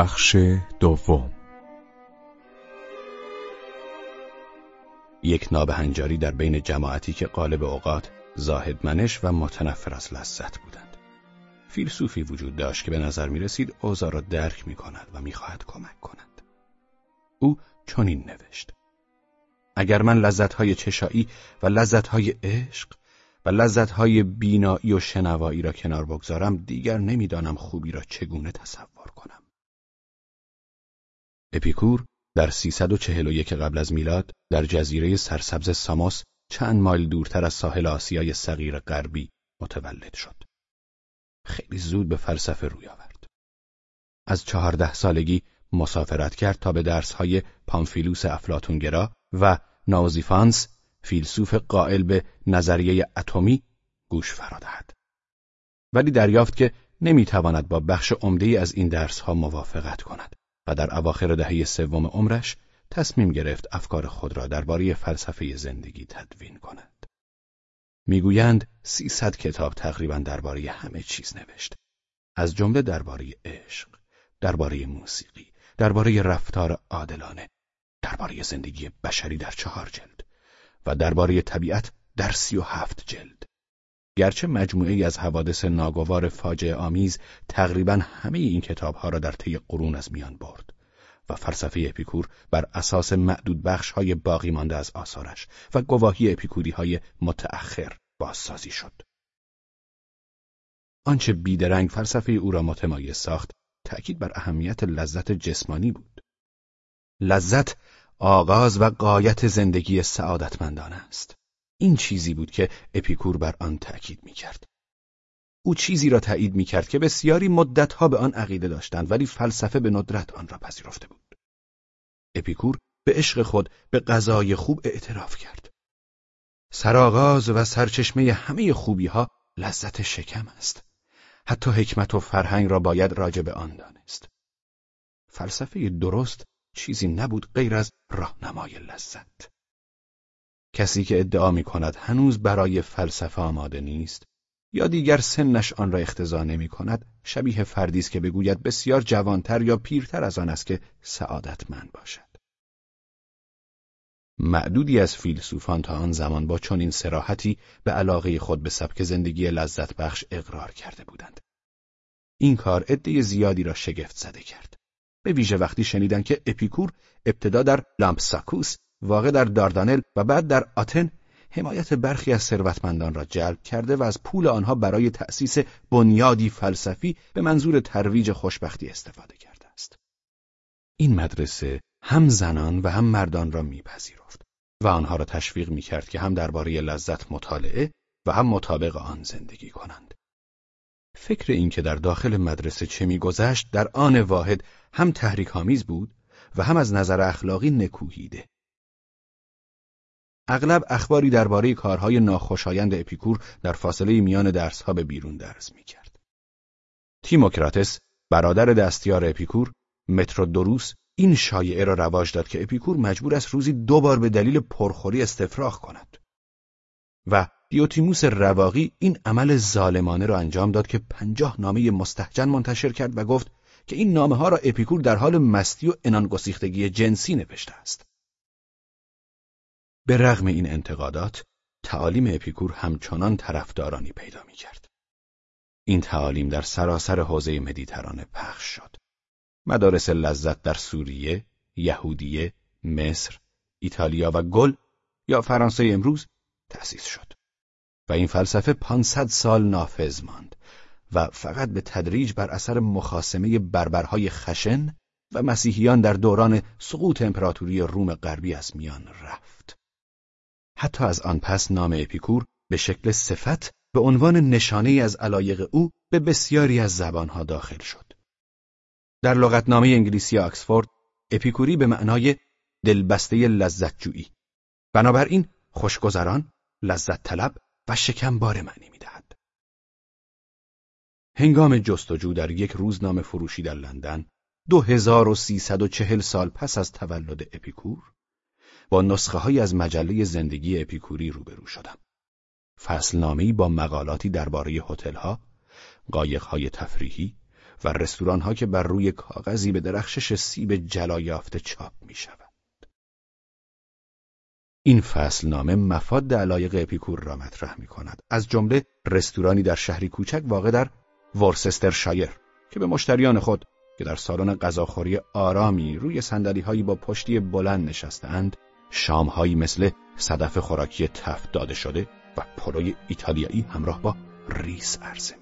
بخش دوم. یک نابهنجاری در بین جماعتی که قالب اوقات زاهدمنش و متنفر از لذت بودند. فیلسوفی وجود داشت که به نظر می رسید را درک می کند و می خواهد کمک کند. او چنین نوشت. اگر من لذتهای چشایی و لذتهای عشق و لذتهای بینایی و شنوایی را کنار بگذارم دیگر نمی‌دانم خوبی را چگونه تصور اپیکور در 341 قبل از میلاد در جزیره سرسبز ساموس چند مایل دورتر از ساحل آسیای صغیر غربی متولد شد. خیلی زود به فلسفه روی آورد. از چهارده سالگی مسافرت کرد تا به درسهای پامفیلوس افلاتونگرا و ناوزیفانس فیلسوف قائل به نظریه اتمی گوش فرادهد. ولی دریافت که نمی‌تواند با بخش عمده از این درسها موافقت کند و در اواخر دهه سوم عمرش تصمیم گرفت افکار خود را درباره فلسفه زندگی تدوین کند. می‌گویند سیصد کتاب تقریبا درباره همه چیز نوشت. از جمله درباره عشق، درباره موسیقی، درباره رفتار عادلانه، درباره زندگی بشری در چهار جلد و درباره طبیعت در سی و هفت جلد. گرچه مجموعه از حوادث ناگوار فاجعه آمیز تقریبا همه این کتابها را در طی قرون از میان برد و فلسفه اپیکور بر اساس معدود بخش های باقی مانده از آثارش و گواهی اپیکوری های متأخر بازسازی شد. آنچه بیدرنگ فلسفه او را متمایز ساخت تأکید بر اهمیت لذت جسمانی بود. لذت آغاز و قایت زندگی سعادتمندان است. این چیزی بود که اپیکور بر آن تأکید می کرد. او چیزی را تایید می کرد که بسیاری مدتها به آن عقیده داشتند ولی فلسفه به ندرت آن را پذیرفته بود. اپیکور به عشق خود به غذای خوب اعتراف کرد. سرآغاز و سرچشمه همه خوبی ها لذت شکم است. حتی حکمت و فرهنگ را باید راجع به آن دانست. فلسفه درست چیزی نبود غیر از راهنمای لذت. کسی که ادعا می کند هنوز برای فلسفه آماده نیست یا دیگر سنش آن را اختزا نمی کند شبیه فردی است که بگوید بسیار جوانتر یا پیرتر از آن است که سعادتمند باشد. معدودی از فیلسوفان تا آن زمان با چنین سراحتی به علاقه خود به سبک زندگی لذت بخش اقرار کرده بودند. این کار عده زیادی را شگفت زده کرد. به ویژه وقتی شنیدند که اپیکور ابتدا در لامپساکوس واقع در داردانل و بعد در آتن حمایت برخی از ثروتمندان را جلب کرده و از پول آنها برای تأسیس بنیادی فلسفی به منظور ترویج خوشبختی استفاده کرده است. این مدرسه هم زنان و هم مردان را میپذیرفت و آنها را تشویق می‌کرد که هم درباره لذت مطالعه و هم مطابق آن زندگی کنند. فکر اینکه در داخل مدرسه چه میگذشت در آن واحد هم تحریک آمیز بود و هم از نظر اخلاقی نکوهیده. اغلب اخباری درباره کارهای ناخوشایند اپیکور در فاصله میان درسها به بیرون درس می‌کرد. تیموکراتس برادر دستیار اپیکور مترودوروس این شایعه را رواج داد که اپیکور مجبور است روزی دو بار به دلیل پرخوری استفراغ کند و دیوتیموس رواقی این عمل ظالمانه را انجام داد که پنجاه نامه مستهجن منتشر کرد و گفت که این نامه ها را اپیکور در حال مستی و انانگسیختگی جنسی نوشته است. به رغم این انتقادات، تعالیم اپیکور همچنان طرفدارانی پیدا می کرد. این تعالیم در سراسر حوزه مدیترانه پخش شد. مدارس لذت در سوریه، یهودیه، مصر، ایتالیا و گل یا فرانسه امروز تأسیس شد. و این فلسفه 500 سال نافذ ماند و فقط به تدریج بر اثر مخاسمه بربرهای خشن و مسیحیان در دوران سقوط امپراتوری روم غربی از میان رفت. حتی از آن پس نام اپیکور به شکل صفت به عنوان نشانه از علایق او به بسیاری از زبانها داخل شد. در لغتنامه انگلیسی آکسفورد اپیکوری به معنای دلبسته لذتجویی بنابراین خوشگذران، لذت طلب و شکمبار معنی می‌دهد. هنگام جستجو در یک روزنامه فروشی در لندن 2340 سال پس از تولد اپیکور با نسخه های از مجله زندگی اپیکوری روبرو شدم. فصلنامه‌ای با مقالاتی درباره هتل‌ها، قایق‌های تفریحی و رستوران ها که بر روی کاغذی به درخشش سیب جلا یافته چاپ می شود. این فصل نامه مفاد علایق اپیکور را مطرح می کند. از جمله رستورانی در شهری کوچک واقع در شایر که به مشتریان خود که در سالن غذاخوری آرامی روی سندلی هایی با پشتی بلند نشستند شامهایی مثل صدف خوراکی تفت داده شده و پلوی ایتالیایی همراه با ریس عرضه